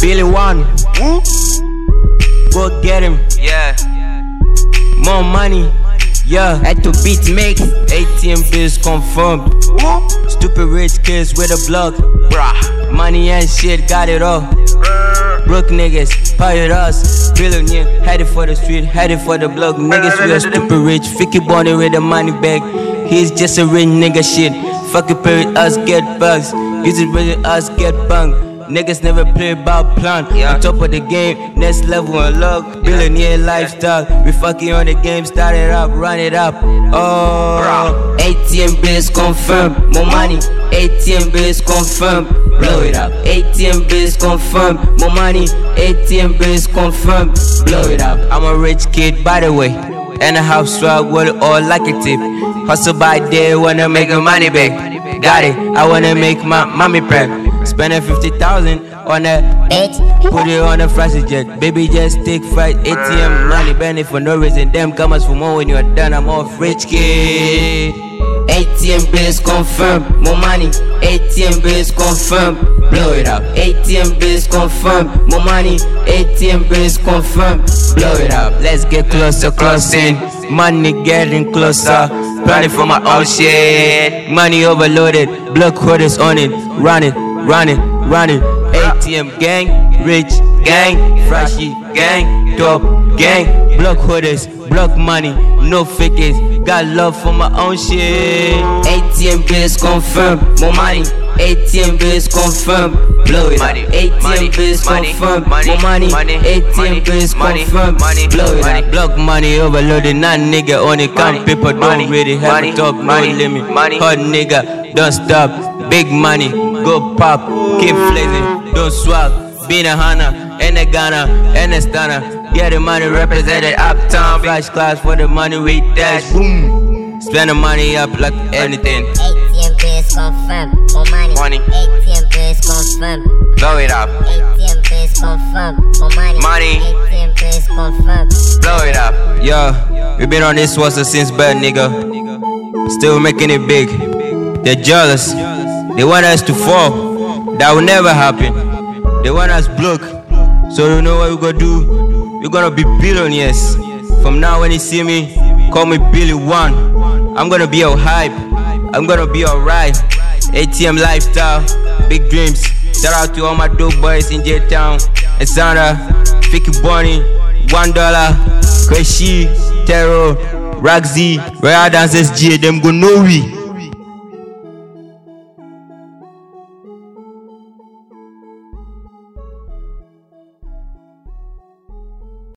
Billy One. Hmm? Go get him. Yeah. More money. Yeah, at the beat make ATM bills confirmed. Woo. Stupid rich kids with a block. Bruh. Money and shit, got it all. Broke niggas, pirate us. Billionaire, headed for the street, headed for the block. Niggas, we are stupid rich. Ficky Bonnie with the money bag. He's just a rich nigga shit. Fucking pay with us, get bugs. Use it with us, get bung. Niggas never play about plan. Yeah. On top of the game, next level unlock. Billionaire lifestyle. We fucking on the game, start it up, run it up. Oh, Bruh. ATM bills confirmed. More money. ATM bills confirmed. Blow it up. ATM bills confirmed. More money. ATM bills confirmed. Blow it up. I'm a rich kid, by the way. And I have swag with all like a tip. Hustle by day, wanna make a money back. Got it. I wanna make my mommy proud. Spending 50,000 on that bitch. Put it on a flashy jet. Baby, just take flight. ATM money bending for no reason. Them comers for more when you're done. I'm off rich kid. ATM bills confirmed. More money. ATM bills confirmed. Blow it up. ATM bills confirmed. More money. ATM bills confirmed. Blow it up. Let's get closer, close in. Money getting closer. Planning for my own shit. Money overloaded. Block holders on it. Run it, run it, run it. ATM gang, rich gang, flashy gang, dope gang, block holders, block money, no fakers. Got love for my own shit. ATM bills confirmed, more money. ATM bills confirmed, blow it Money, up. ATM money, bills money, confirmed, money, more money. money, ATM money, bills money, confirmed, money, blow it money. up. Block money overloaded, not nigga on it. Money, Count paper, don't really have money, a talk, no money, limit. money. Hot nigga, don't stop. Big money, go pop, keep flexing, don't swap. Being a Hana, and a Ghana, and a stunner. Get the money represented uptown. Flash class for the money we dash. Boom. Spend the money up like anything. ATM bills confirmed. More money. Money. ATM bills confirmed. Blow it up. ATM bills confirmed. More money. Money. ATM bills confirmed. Blow it up. Yo, we been on this hustle since birth, nigga. Still making it big. They're jealous. They want us to fall. That will never happen. They want us broke. So you know what we gonna do? We're gonna be billionaires. From now when you see me, call me Billy One. I'm gonna be a hype. I'm gonna be alright. ATM lifestyle, big dreams. Shout out to all my dope boys in J Town, Sandra, Vicky Bonnie, One Dollar, Kreshi, Terror, Ragzi, Royal Dancers G, them go know we.